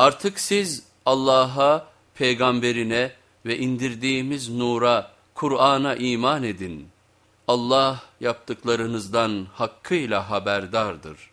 Artık siz Allah'a, peygamberine ve indirdiğimiz nura, Kur'an'a iman edin. Allah yaptıklarınızdan hakkıyla haberdardır.